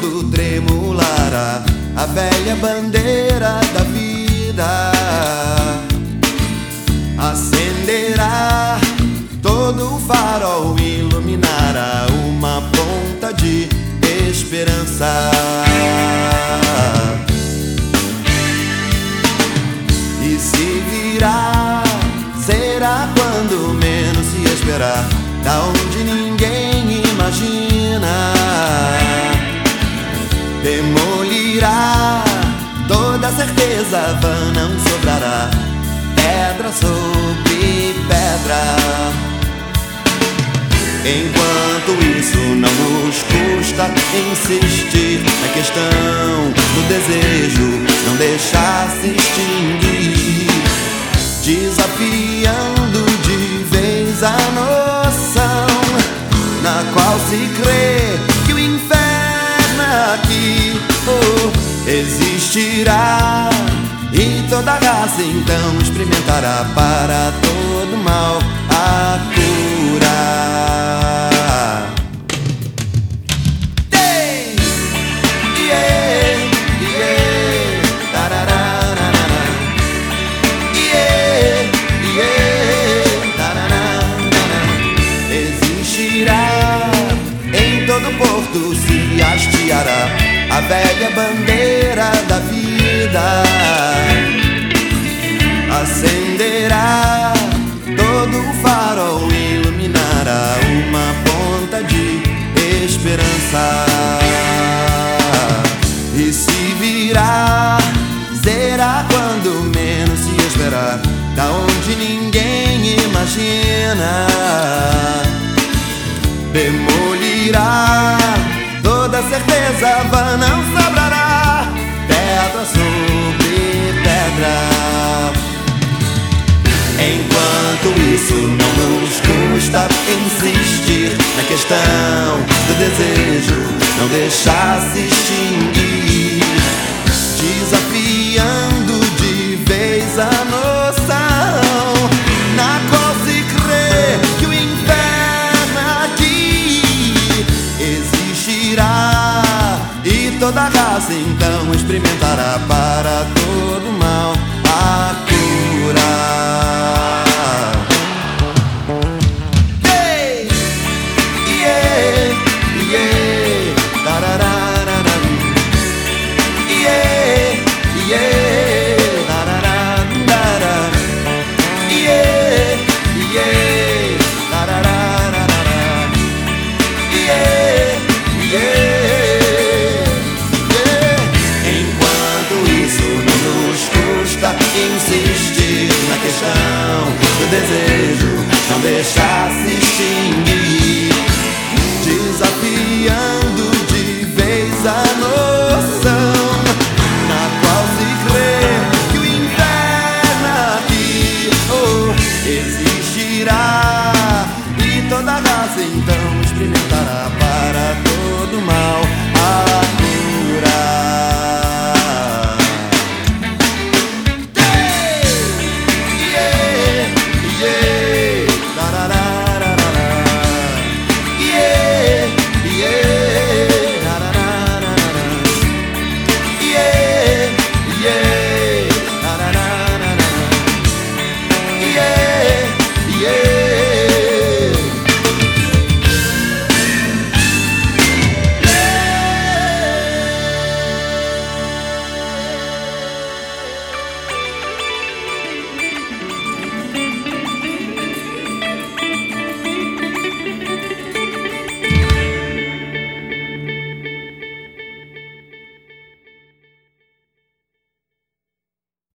porto tremulará a velha bandeira da vida. Acenderá todo o farol, iluminará uma ponta de esperança. E se virá, será quando menos se esperar, da onde ninguém imagina. Demolirá. Toda certeza, vã não sobrará. Pedra sobre pedra. Enquanto isso não nos custa insistir na questão do desejo, não deixar se raça então experimentará para todo mal a cura. Existirá em todo porto se hasteará a velha bandeira da vida E se virá, será quando menos se esperar, da onde ninguém imagina. Demolirá toda certeza, vã não sobrará pedra sobre pedra. Enquanto isso não nos custa insistir na questão do desejo, não deixar se extinguir, desafiando de vez a noção na qual se crê que o inferno aqui. Existirá e toda raça então experimentará para da da da.